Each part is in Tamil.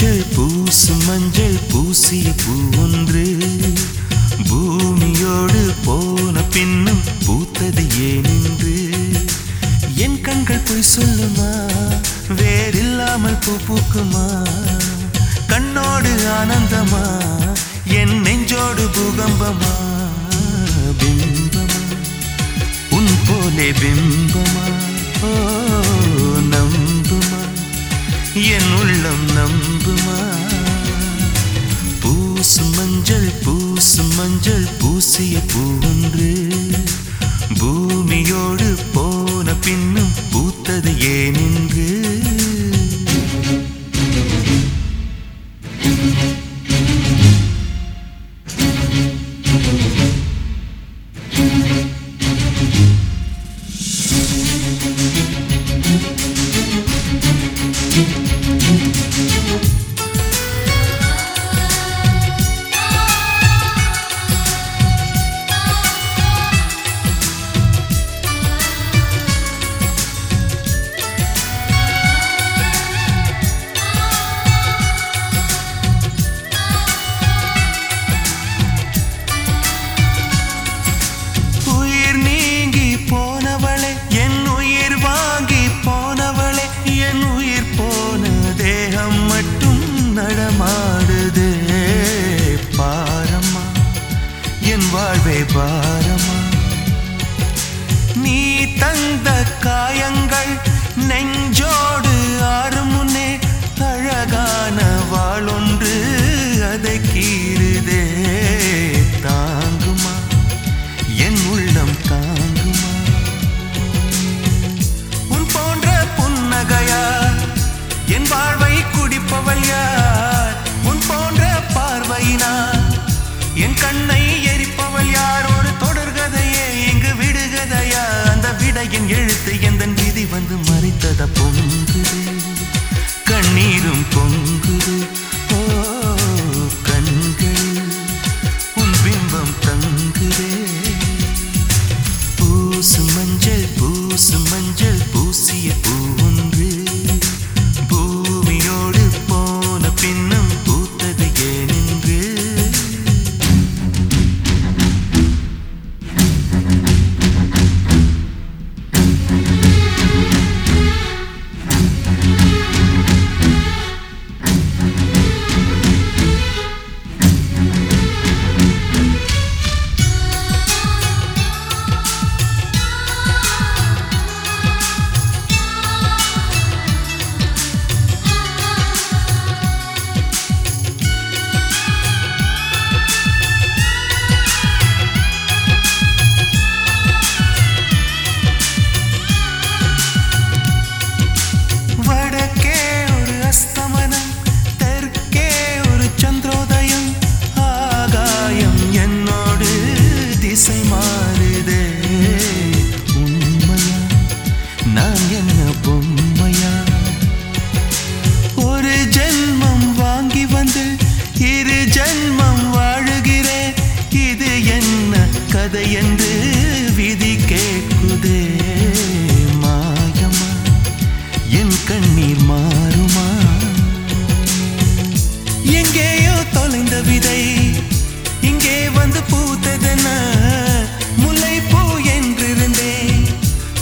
மஞ்சள் பூசு மஞ்சள் பூசிய பூ ஒன்று. பூமியோடு போன பின்னும் பூத்தது ஏனென்று. என் கண்கள் போய் சொல்லுமா? வேறில்லாமல் பூ பூக்குமா? கண்ணோடு ஆனந்தமா? என் நெஞ்சோடு பூகம்பமா? பிம்பமா? உன் போலே பிம்பமா? ஓ நம்புமா? என் உள்ளம் நம் மஞ்சள் பூசு மஞ்சள் பூசிய பூவொன்று. பூமியோடு போன பின்னும் பூத்தது ஏனின் வாழ்வே பாரமா. நீ தந்த காயங்கள் நெஞ்சோடு ஆறும் முன்னே அழகான வாளொன்று அதை கீறுதே தாங்குமா? என் உள்ளம் தாங்குமா? உன் போன்ற புன்னகையா? என் வாழ்வை குடிப்பவள் யார்? உன் போன்ற பார்வையினா என் கண்ணை எரிப்பவள் யாரோடு தொடர்கதையே? இங்கு விடுகதையா? அந்த விடையின் எழுத்து எந்த விதி வந்து மறைத்தத பொங்குது கண்ணீரும் பொங்கு கதை என்று விதி கேட்குதே மாயமா என் கண்ணீர் மாறுமா? எங்கேயோ தொலைந்த விதை இங்கே வந்து பூத்ததென முல்லை பூ என்றிருந்தேன்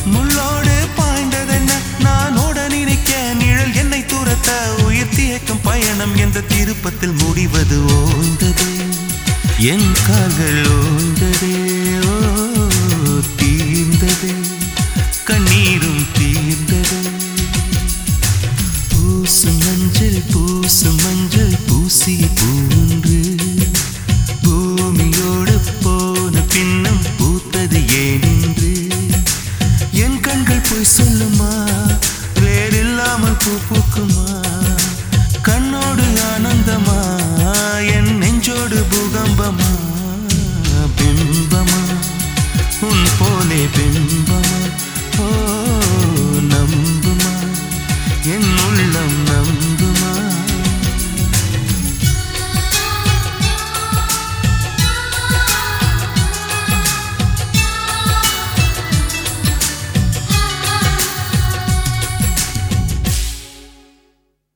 முள்ளோடு பாய்ந்ததென்ன? நானோட நினைக்க நிழல் என்னை துரத்த உயிர் பயணம் என்ற திருப்பத்தில் முடிவது ஓய்ந்தது. என் கால்கள் ஓய்ந்ததே.